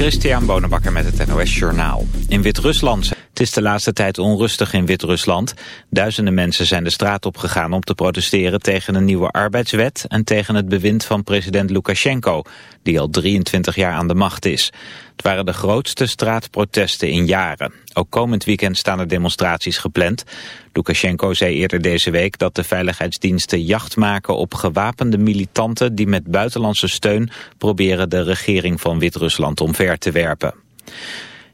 Christian Bonenbakker met het NOS Journaal. In Wit-Rusland. Het is de laatste tijd onrustig in Wit-Rusland. Duizenden mensen zijn de straat opgegaan om te protesteren tegen een nieuwe arbeidswet en tegen het bewind van president Lukashenko, die al 23 jaar aan de macht is. Het waren de grootste straatprotesten in jaren. Ook komend weekend staan er demonstraties gepland. Lukashenko zei eerder deze week dat de veiligheidsdiensten jacht maken op gewapende militanten die met buitenlandse steun proberen de regering van Wit-Rusland omver te werpen.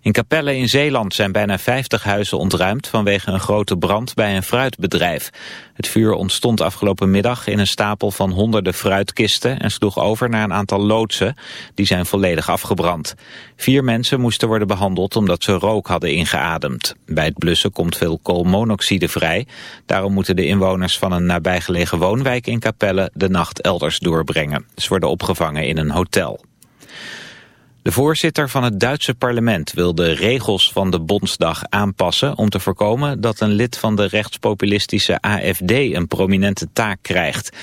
In Capelle in Zeeland zijn bijna 50 huizen ontruimd vanwege een grote brand bij een fruitbedrijf. Het vuur ontstond afgelopen middag in een stapel van honderden fruitkisten en sloeg over naar een aantal loodsen. Die zijn volledig afgebrand. Vier mensen moesten worden behandeld omdat ze rook hadden ingeademd. Bij het blussen komt veel koolmonoxide vrij. Daarom moeten de inwoners van een nabijgelegen woonwijk in Capelle de nacht elders doorbrengen. Ze worden opgevangen in een hotel. De voorzitter van het Duitse parlement wil de regels van de Bondsdag aanpassen om te voorkomen dat een lid van de rechtspopulistische AFD een prominente taak krijgt.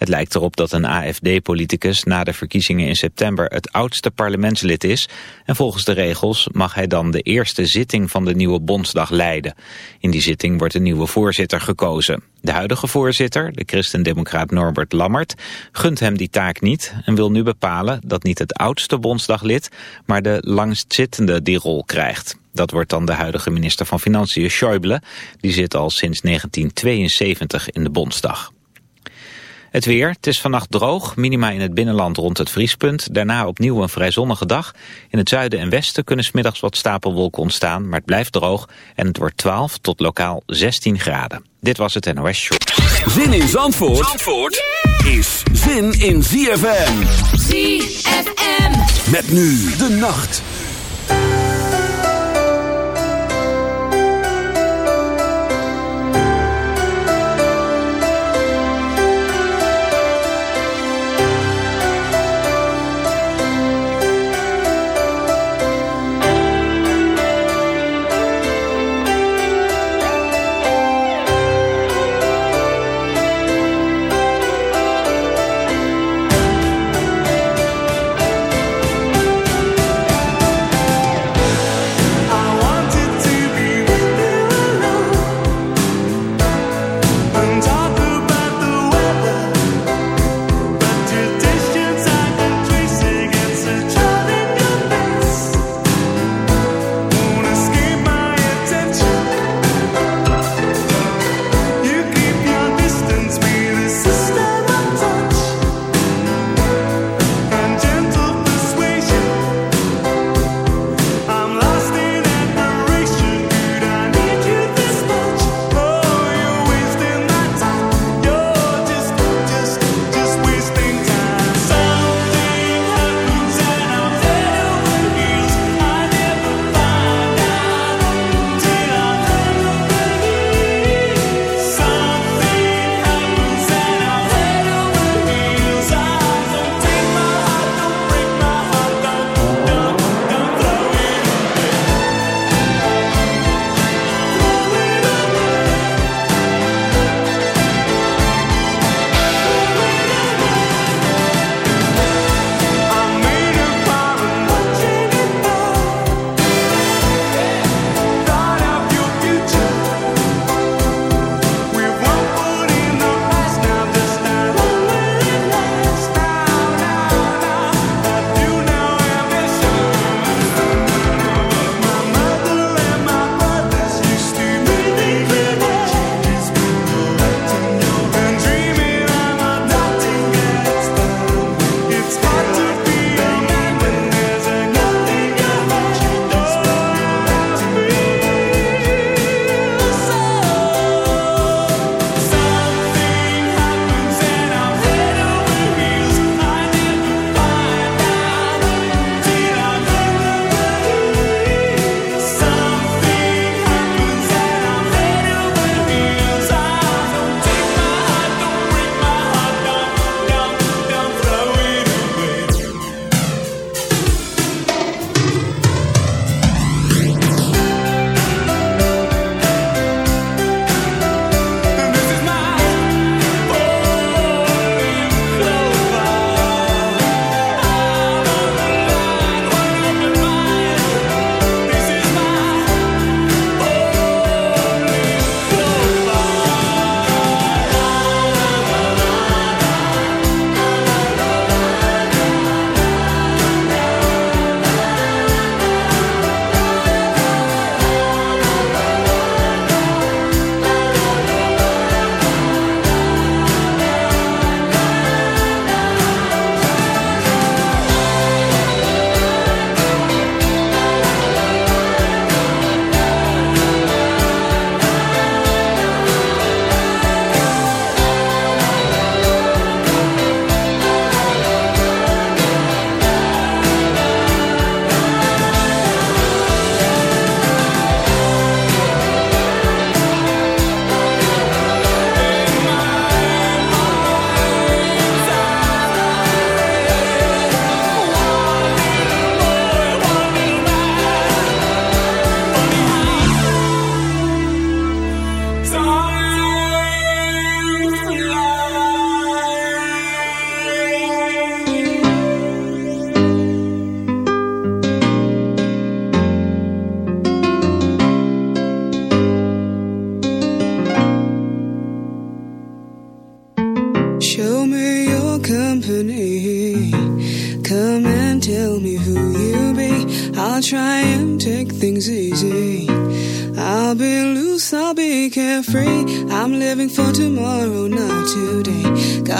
Het lijkt erop dat een AFD-politicus na de verkiezingen in september het oudste parlementslid is en volgens de regels mag hij dan de eerste zitting van de nieuwe Bondsdag leiden. In die zitting wordt een nieuwe voorzitter gekozen. De huidige voorzitter, de christendemocraat Norbert Lammert, gunt hem die taak niet en wil nu bepalen dat niet het oudste Bondsdaglid, maar de langstzittende die rol krijgt. Dat wordt dan de huidige minister van Financiën Schäuble, die zit al sinds 1972 in de Bondsdag. Het weer, het is vannacht droog, minima in het binnenland rond het vriespunt. Daarna opnieuw een vrij zonnige dag. In het zuiden en westen kunnen smiddags wat stapelwolken ontstaan, maar het blijft droog. En het wordt 12 tot lokaal 16 graden. Dit was het NOS Show. Zin in Zandvoort, Zandvoort is zin in ZFM. ZFM. Met nu de nacht.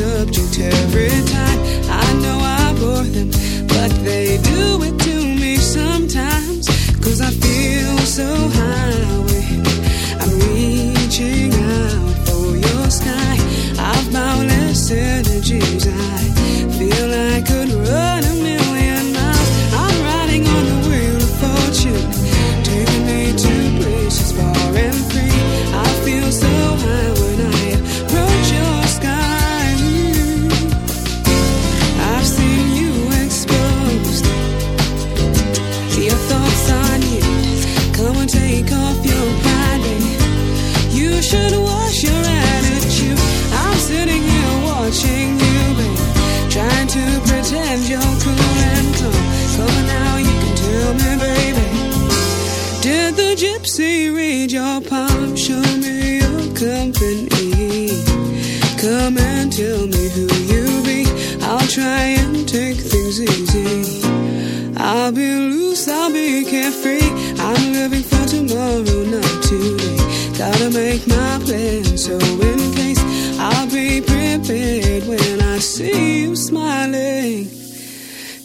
subject to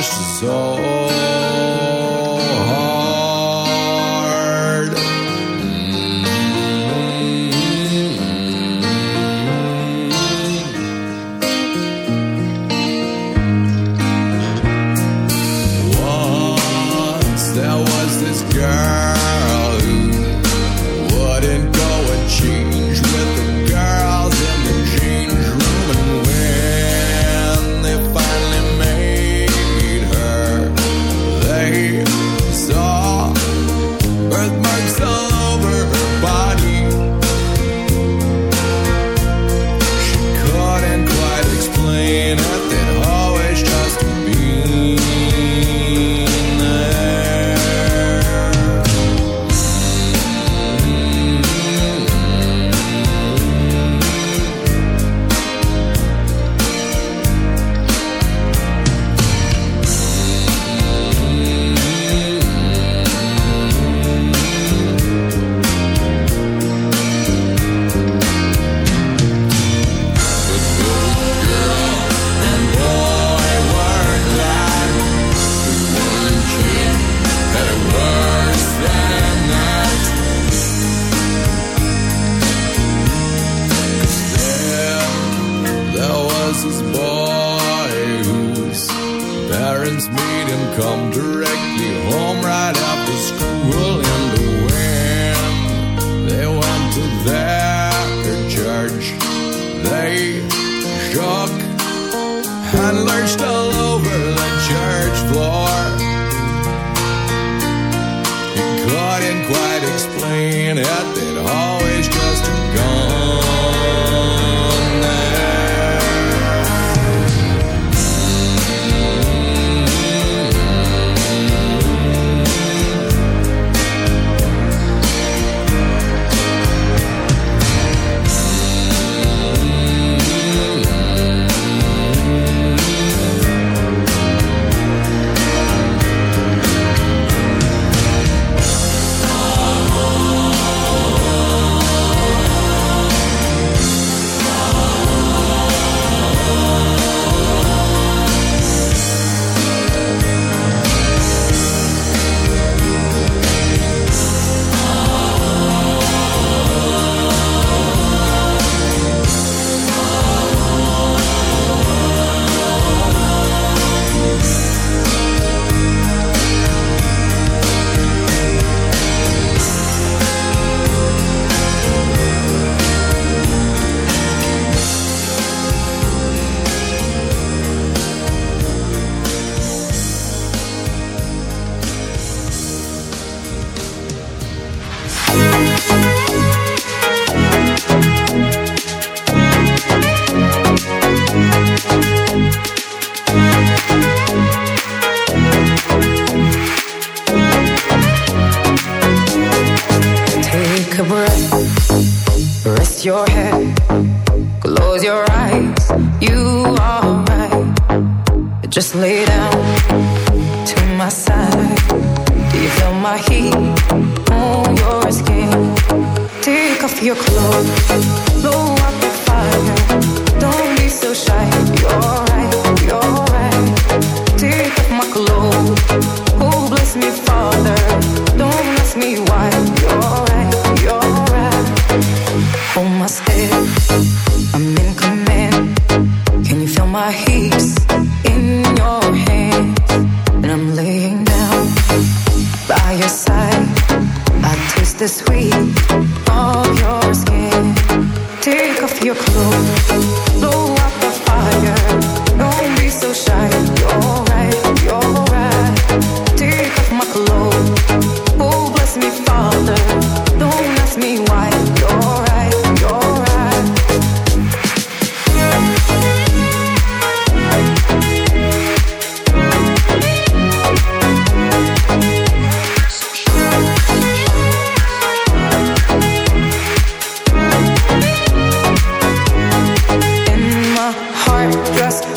destes olhos.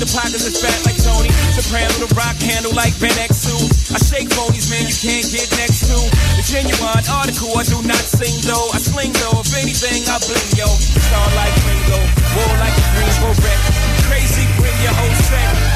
The pockets is fat like Tony. Soprano, the rock handle like Ben X2. I shake phonies, man, you can't get next to. The genuine article, I do not sing though. I sling though, if anything, I bling yo. Star like Ringo, war like a Greensboro wreck. Crazy, bring your whole set.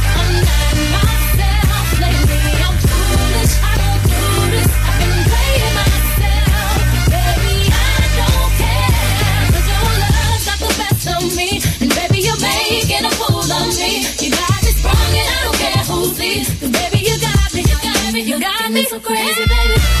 And baby you're making a fool of me. You got me sprung, and I don't care who sees. 'Cause baby you got me, you got me, you got me so crazy, baby.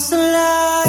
what's alive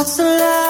hearts alive,